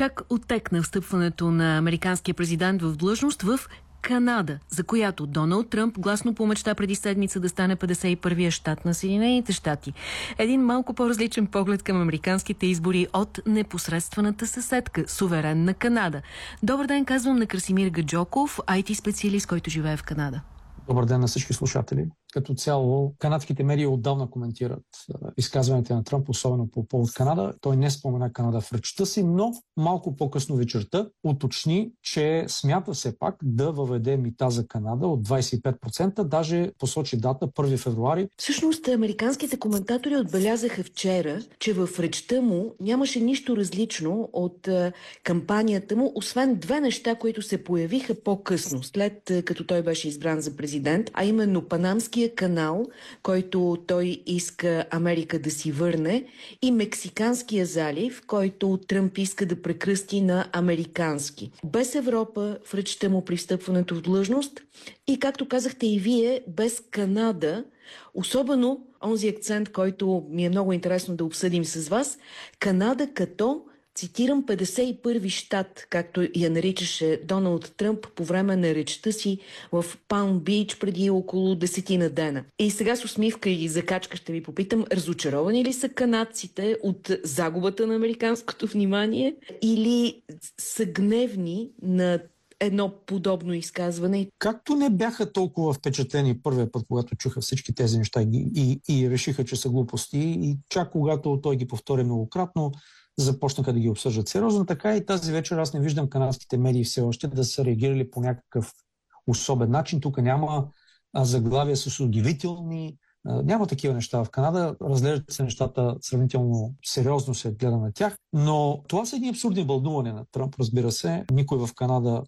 Как оттекна встъпването на американския президент в длъжност в Канада, за която Доналд Тръмп гласно помечта преди седмица да стане 51-я щат на Съединените щати. Един малко по-различен поглед към американските избори от непосредствената съседка, суверенна Канада. Добър ден, казвам на Красимир Гаджоков, IT-специалист, който живее в Канада. Добър ден на всички слушатели. Като цяло, канадските медии отдавна коментират изказването на Тръмп, особено по повод Канада. Той не спомена Канада в речта си, но малко по-късно вечерта уточни, че смята все пак да въведе мита за Канада от 25%, даже посочи дата 1 февруари. Всъщност, американските коментатори отбелязаха вчера, че в речта му нямаше нищо различно от кампанията му, освен две неща, които се появиха по-късно, след като той беше избран за президент, а именно Панамски Суезския канал, който той иска Америка да си върне, и Мексиканския залив, който Тръмп иска да прекръсти на американски. Без Европа в речта му при встъпването в длъжност и, както казахте и вие, без Канада, особено онзи акцент, който ми е много интересно да обсъдим с вас, Канада като Цитирам 51-ви щат, както я наричаше Доналд Тръмп по време на речта си в Палм Бич преди около десетина дена. И сега с усмивка и закачка ще ви попитам, разочаровани ли са канадците от загубата на американското внимание или са гневни на едно подобно изказване. Както не бяха толкова впечатлени първия път, когато чуха всички тези неща и, и, и решиха, че са глупости, и чак когато той ги повтори многократно, започнаха да ги обсъждат сериозно. Така и тази вечер аз не виждам канадските медии все още да са реагирали по някакъв особен начин. Тук няма заглавия с удивителни, няма такива неща в Канада. Разглеждат се нещата сравнително сериозно се гледа на тях. Но това са едни абсурдни бълдувания на Тръмп, разбира се. Никой в Канада,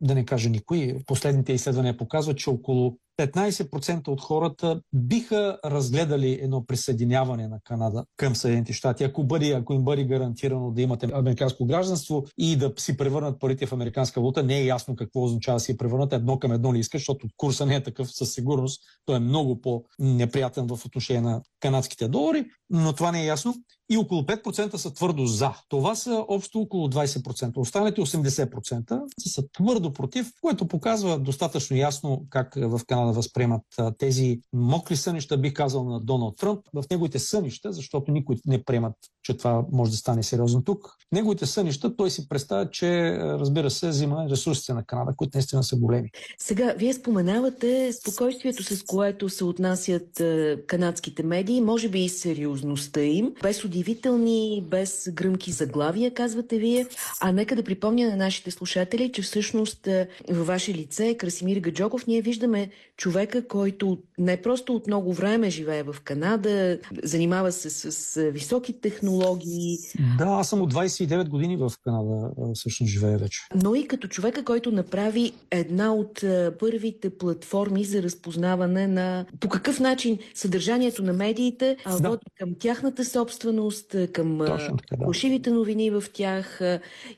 да не кажа никой, последните изследвания показват, че около 15% от хората биха разгледали едно присъединяване на Канада към Съединените щати, ако, бъде, ако им бъде гарантирано да имате американско гражданство и да си превърнат парите в американска валута. Не е ясно какво означава да си превърнат едно към едно не искаш, защото курса не е такъв със сигурност. Той е много по-неприятен в отношение на канадските долари, но това не е ясно. И около 5% са твърдо за. Това са общо около 20%. Останалите 80% са твърдо против, което показва достатъчно ясно как в Канада да възприемат тези мокри сънища, бих казал на Доналд Тръмп, в неговите сънища, защото никой не приемат, че това може да стане сериозно тук. Неговите сънища той си представя, че разбира се, взима ресурсите на Канада, които наистина са големи. Сега, вие споменавате спокойствието, с което се отнасят канадските медии, може би и сериозността им, без удивителни, без гръмки заглавия, казвате вие. А нека да припомня на нашите слушатели, че всъщност във ваше лице, Красимир Гаджоков, ние виждаме човека, който не просто от много време живее в Канада, занимава се с, с високи технологии. Да, аз съм от 29 години в Канада, всъщност живея вече. Но и като човека, който направи една от първите платформи за разпознаване на по какъв начин съдържанието на медиите да. води към тяхната собственост, към фалшивите да. новини в тях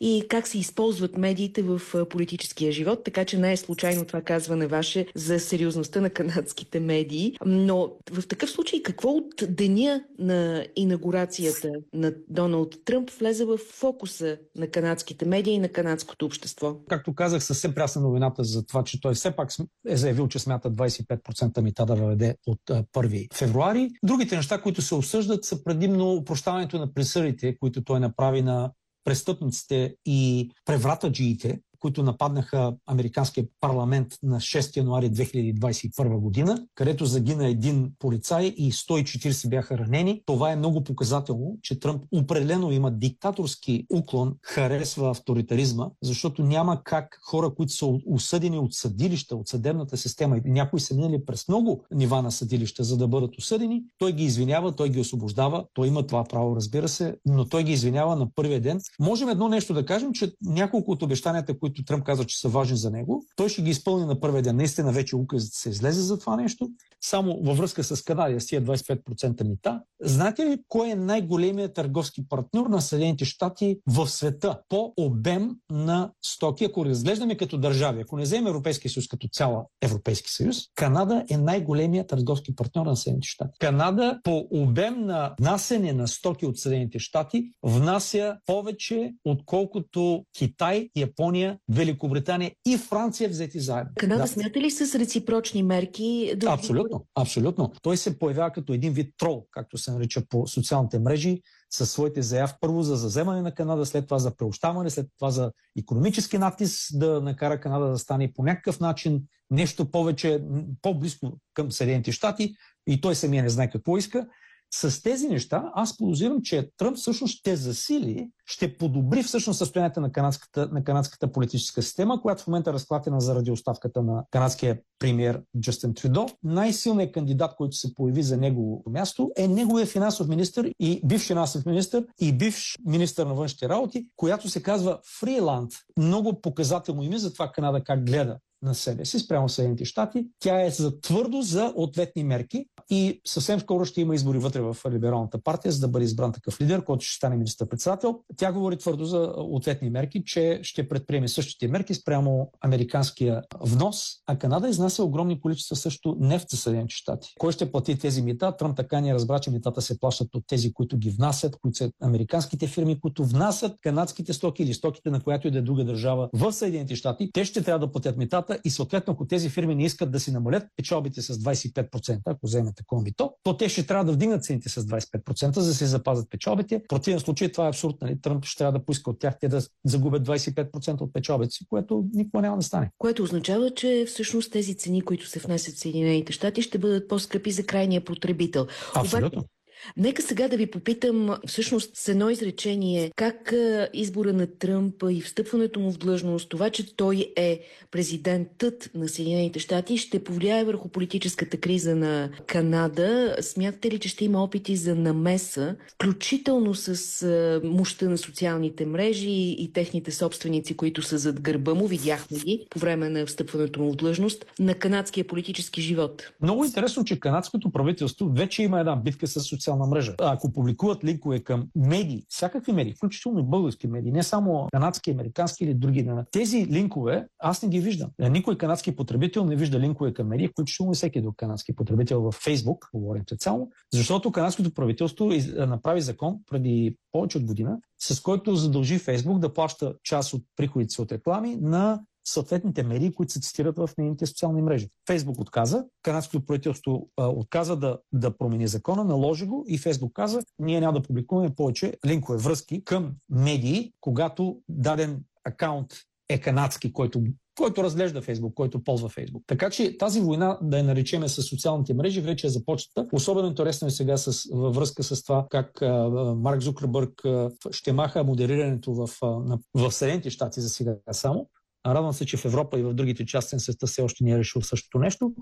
и как се използват медиите в политическия живот. Така че не е случайно това казване ваше за сериозно сериозността на канадските медии. Но в такъв случай какво от деня на инаугурацията на Доналд Тръмп влезе в фокуса на канадските медии и на канадското общество? Както казах, съвсем прясна новината за това, че той все пак е заявил, че смята 25% мита да въведе от 1 февруари. Другите неща, които се обсъждат, са предимно упрощаването на присъдите, които той направи на престъпниците и превратаджиите, които нападнаха Американския парламент на 6 януари 2021 година, където загина един полицай и 140 бяха ранени. Това е много показателно, че Тръмп определено има диктаторски уклон, харесва авторитаризма, защото няма как хора, които са осъдени от съдилища, от съдебната система и някои са минали през много нива на съдилища, за да бъдат осъдени, той ги извинява, той ги освобождава, той има това право, разбира се, но той ги извинява на първия ден. Можем едно нещо да кажем, че няколко от обещанията, които които Тръмп казва, че са важни за него. Той ще ги изпълни на първия ден. Наистина вече указът се излезе за това нещо. Само във връзка с Канада, с тия 25% мита. Знаете ли кой е най-големият търговски партньор на Съединените щати в света по обем на стоки? Ако разглеждаме като държави, ако не вземем Европейския съюз като цяла Европейски съюз, Канада е най-големият търговски партньор на Съединените щати. Канада по обем на насене на стоки от Съединените щати внася повече, отколкото Китай, Япония, Великобритания и Франция взети заедно. Канада да. смята ли с реципрочни мерки? Да абсолютно, абсолютно. Той се появява като един вид трол, както се нарича по социалните мрежи, със своите заяв първо за заземане на Канада, след това за преощаване, след това за економически натиск да накара Канада да стане по някакъв начин нещо повече, по-близко към Съединените щати и той самия не знае какво иска. С тези неща аз подозирам, че Тръмп всъщност ще засили, ще подобри всъщност състоянието на канадската, на канадската политическа система, която в момента е разклатена заради оставката на канадския премьер Джастин Трюдо. Най-силният кандидат, който се появи за негово място е неговия финансов министр и бивш финансов министр и бивш министр на външните работи, която се казва Фриланд. Много показателно име за това Канада как гледа на себе си спрямо Съединените щати. Тя е за твърдо за ответни мерки и съвсем скоро ще има избори вътре в либералната партия, за да бъде избран такъв лидер, който ще стане министър-председател. Тя говори твърдо за ответни мерки, че ще предприеме същите мерки спрямо американския внос, а Канада изнася огромни количества също нефт за Съединените щати. Кой ще плати тези мита? Тръмп така ни разбра, че митата се плащат от тези, които ги внасят, които са американските фирми, които внасят канадските стоки или стоките на която и да е друга държава в Съединените щати. Те ще трябва да платят митата цената и съответно, ако тези фирми не искат да си намалят печалбите с 25%, ако вземете такова мито, то те ще трябва да вдигнат цените с 25%, за да се запазят печалбите. В противен случай това е абсурд. Нали? Тръмп ще трябва да поиска от тях те да загубят 25% от печалбите си, което никога няма да стане. Което означава, че всъщност тези цени, които се внасят в Съединените щати, ще бъдат по-скъпи за крайния потребител. Абсолютно. Обаче, Нека сега да ви попитам всъщност с едно изречение как избора на Тръмп и встъпването му в длъжност, това, че той е президентът на Съединените щати, ще повлияе върху политическата криза на Канада. Смятате ли, че ще има опити за намеса, включително с мощта на социалните мрежи и техните собственици, които са зад гърба му, видяхме ги по време на встъпването му в длъжност, на канадския политически живот? Много интересно, че канадското правителство вече има една битка с социалните социална мрежа. Ако публикуват линкове към медии, всякакви медии, включително и български медии, не само канадски, американски или други, тези линкове аз не ги виждам. Никой канадски потребител не вижда линкове към медии, включително и всеки друг канадски потребител в Фейсбук, говорим специално, защото канадското правителство направи закон преди повече от година, с който задължи Фейсбук да плаща част от приходите от реклами на съответните медии, които се цитират в нейните социални мрежи. Фейсбук отказа, канадското правителство а, отказа да, да промени закона, наложи го и Фейсбук каза, ние няма да публикуваме повече линкове, връзки към медии, когато даден акаунт е канадски, който който разглежда Фейсбук, който ползва Фейсбук. Така че тази война, да я наречеме с социалните мрежи, вече е започната. Особено интересно е сега с, във връзка с това как а, Марк Зукърбърг а, ще маха модерирането в, а, на, в Съединените щати за сега само. Радвам се, че в Европа и в другите части на света все още не е решил същото нещо,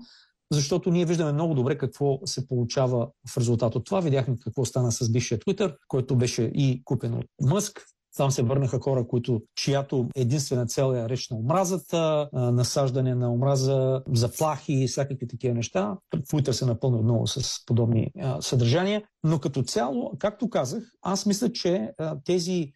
защото ние виждаме много добре какво се получава в резултат от това. Видяхме какво стана с бившия Twitter, който беше и купен от Мъск. Там се върнаха хора, които, чиято единствена цел е реч на омразата, насаждане на омраза, заплахи и всякакви такива неща. Twitter се напълни много с подобни съдържания. Но като цяло, както казах, аз мисля, че тези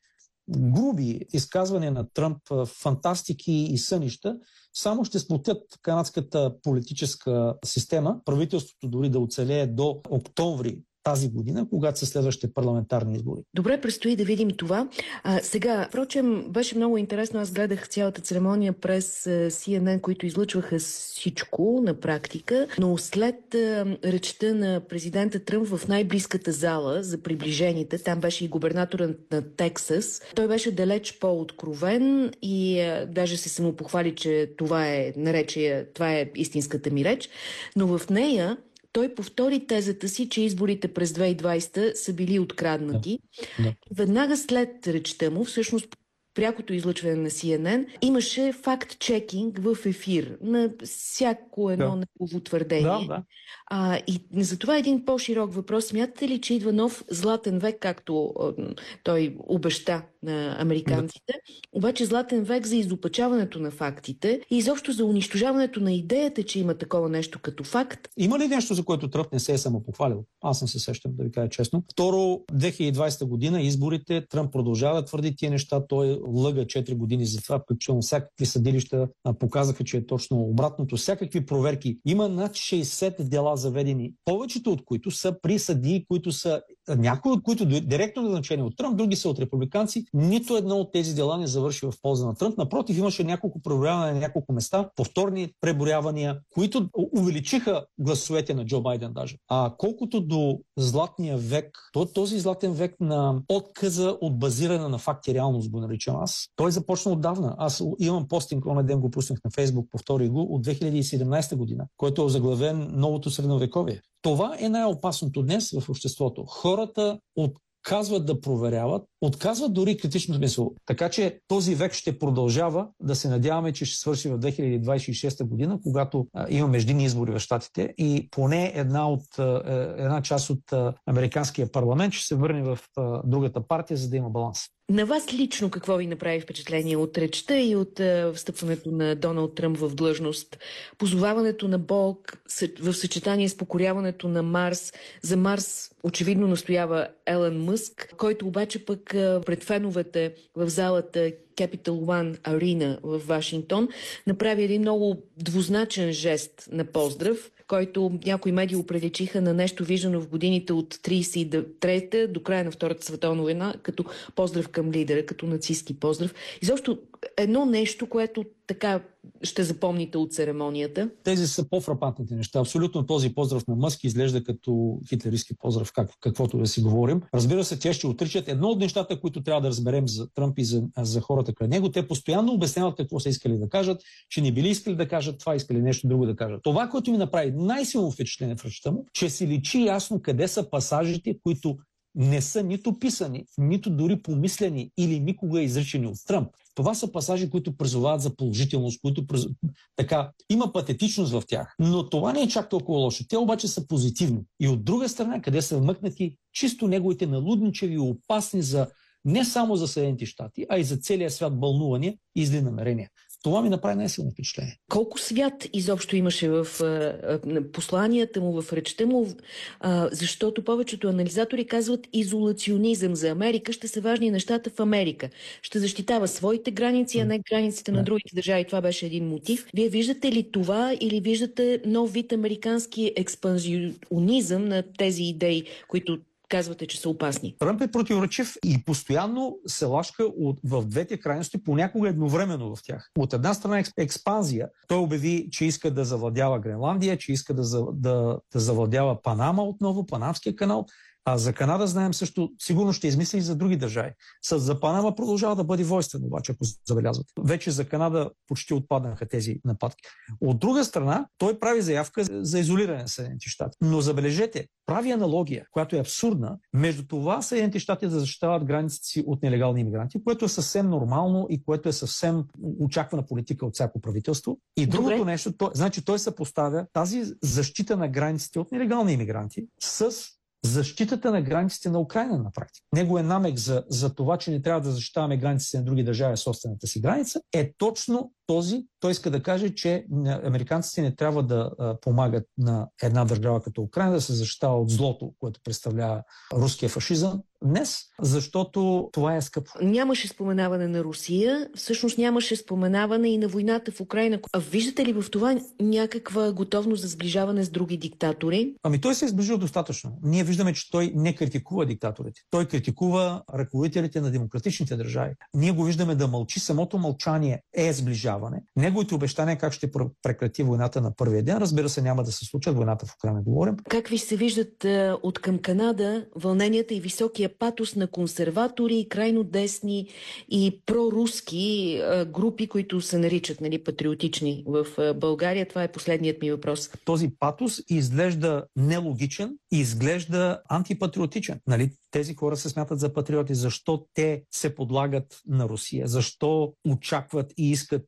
груби изказвания на Тръмп, фантастики и сънища, само ще сплотят канадската политическа система. Правителството дори да оцелее до октомври тази година, когато са следващите парламентарни избори. Добре, предстои да видим това. А, сега, впрочем, беше много интересно. Аз гледах цялата церемония през CNN, които излъчваха всичко на практика, но след а, речта на президента Тръмп в най-близката зала за приближените, там беше и губернатора на Тексас, той беше далеч по-откровен и а, даже се самопохвали, че това е наречия, това е истинската ми реч, но в нея той повтори тезата си, че изборите през 2020 са били откраднати. Да. Да. Веднага след речта му, всъщност прякото излъчване на CNN, имаше факт-чекинг в ефир на всяко едно да. негово твърдение. Да, да. А, и за това един по-широк въпрос. Смятате ли, че идва нов златен век, както а, той обеща на американците, обаче златен век за изопачаването на фактите и изобщо за унищожаването на идеята, че има такова нещо като факт. Има ли нещо, за което Тръмп не се е самопохвалил? Аз не се сещам, да ви кажа честно. Второ, 2020 година изборите, Тръмп продължава да твърди тия неща, той лъга 4 години за това, включително всякакви съдилища показаха, че е точно обратното. Всякакви проверки. Има над 60 дела заведени, повечето от които са при съдии, които са някои от които директно назначени от Тръмп, други са от републиканци. Нито едно от тези дела не завърши в полза на Тръмп. Напротив, имаше няколко преброявания на няколко места, повторни преброявания, които увеличиха гласовете на Джо Байден даже. А колкото до златния век, то този златен век на отказа от базиране на факти реалност го наричам аз. Той започна отдавна. Аз имам постинг, онен ден го пуснах на Фейсбук, повтори го, от 2017 година, който е озаглавен Новото средновековие. Това е най-опасното днес в обществото. Хората отказват да проверяват, отказват дори критично смисъл. Така че този век ще продължава да се надяваме, че ще свърши в 2026 година, когато а, има междинни избори в Штатите и поне една, от, е, една част от американския парламент ще се върне в другата партия, за да има баланс. На вас лично какво ви направи впечатление от речта и от uh, встъпването на Доналд Тръмп в длъжност? Позоваването на Бог в съчетание с покоряването на Марс. За Марс очевидно настоява Елън Мъск, който обаче пък uh, пред феновете в залата Capital One Arena в Вашингтон направи един много двузначен жест на поздрав, който някои медии определичиха на нещо виждано в годините от 33-та до края на Втората световна война, като поздрав към лидера, като нацистски поздрав. Изобщо едно нещо, което така ще запомните от церемонията? Тези са по-фрапантните неща. Абсолютно този поздрав на Мъск изглежда като хитлеристски поздрав, как, каквото да си говорим. Разбира се, те ще отричат едно от нещата, които трябва да разберем за Тръмп и за, за хората край него. Те постоянно обясняват какво са искали да кажат, че не били искали да кажат това, искали нещо друго да кажат. Това, което ми направи най-силно впечатление в ръчта му, че си личи ясно къде са пасажите, които не са нито писани, нито дори помислени или никога изречени от Тръмп. Това са пасажи, които призовават за положителност, които приз... така, има патетичност в тях. Но това не е чак толкова лошо. Те обаче са позитивни. И от друга страна, къде са вмъкнати чисто неговите налудничеви, опасни за не само за Съединените щати, а и за целия свят бълнувания и зли намерения. Това ми направи най-силно впечатление. Колко свят изобщо имаше в посланията му, в речта му, защото повечето анализатори казват изолационизъм за Америка, ще са важни нещата в Америка. Ще защитава своите граници, а не границите на другите държави. Това беше един мотив. Вие виждате ли това или виждате нов вид американски експанзионизъм на тези идеи, които казвате, че са опасни? Тръмп е противоречив и постоянно се лашка от, в двете крайности, понякога едновременно в тях. От една страна експанзия. Той обяви, че иска да завладява Гренландия, че иска да, да, да завладява Панама отново, Панамския канал. А за Канада знаем също, сигурно ще измисли и за други държави. С за Панама продължава да бъде войствен, обаче, ако забелязват. Вече за Канада почти отпаднаха тези нападки. От друга страна, той прави заявка за изолиране на Съединените щати. Но забележете, прави аналогия, която е абсурдна, между това Съединените щати да защитават границите си от нелегални иммигранти, което е съвсем нормално и което е съвсем очаквана политика от всяко правителство. И другото Добре. нещо, то, значи той съпоставя тази защита на границите от нелегални иммигранти с защитата на границите на Украина на практика. Него е намек за, за това, че не трябва да защитаваме границите на други държави, собствената си граница, е точно този. Той иска да каже, че американците не трябва да помагат на една държава като Украина да се защитава от злото, което представлява руския фашизъм, днес, защото това е скъпо. Нямаше споменаване на Русия, всъщност нямаше споменаване и на войната в Украина. А виждате ли в това някаква готовност за сближаване с други диктатори? Ами той се е сближил достатъчно. Ние виждаме, че той не критикува диктаторите. Той критикува ръководителите на демократичните държави. Ние го виждаме да мълчи. Самото мълчание е сближаване. Неговите обещания как ще прекрати войната на първия ден, разбира се, няма да се случат. Войната в Украина говорим. Как ви се виждат от към Канада вълненията и високия патос на консерватори, крайно десни и проруски групи, които се наричат нали, патриотични в България? Това е последният ми въпрос. Този патос изглежда нелогичен, изглежда антипатриотичен. Нали? Тези хора се смятат за патриоти. Защо те се подлагат на Русия? Защо очакват и искат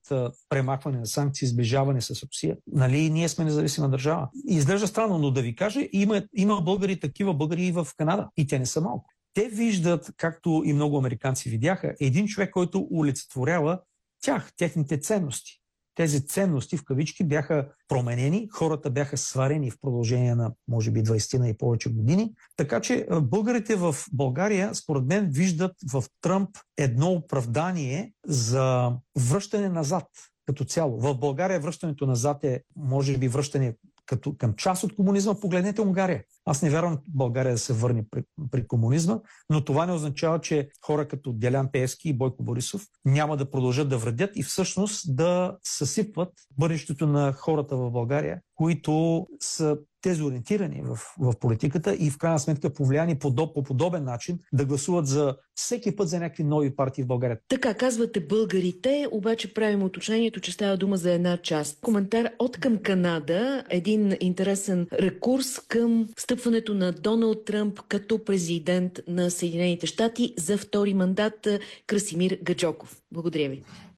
премахване на санкции, сближаване с Русия? Нали, ние сме независима държава. Изглежда странно, но да ви кажа, има, има българи, такива българи и в Канада. И те не са малко. те виждат, както и много американци видяха, един човек, който олицетворява тях, техните ценности. Тези ценности в кавички бяха променени, хората бяха сварени в продължение на, може би, 20 на и повече години. Така че българите в България, според мен, виждат в Тръмп едно оправдание за връщане назад като цяло. В България връщането назад е, може би, връщане като към част от комунизма. Погледнете Унгария. Аз не вярвам България да се върне при, при комунизма, но това не означава, че хора като Делян Пески и Бойко Борисов няма да продължат да вредят и всъщност да съсипват бъдещето на хората в България, които са дезориентирани в, в политиката и в крайна сметка повлияни по, по подобен начин да гласуват за всеки път за някакви нови партии в България. Така казвате българите, обаче правим уточнението, че става дума за една част. Коментар от към Канада, един интересен рекурс към стъпването на Доналд Тръмп като президент на Съединените щати за втори мандат Красимир Гаджоков. Благодаря ви.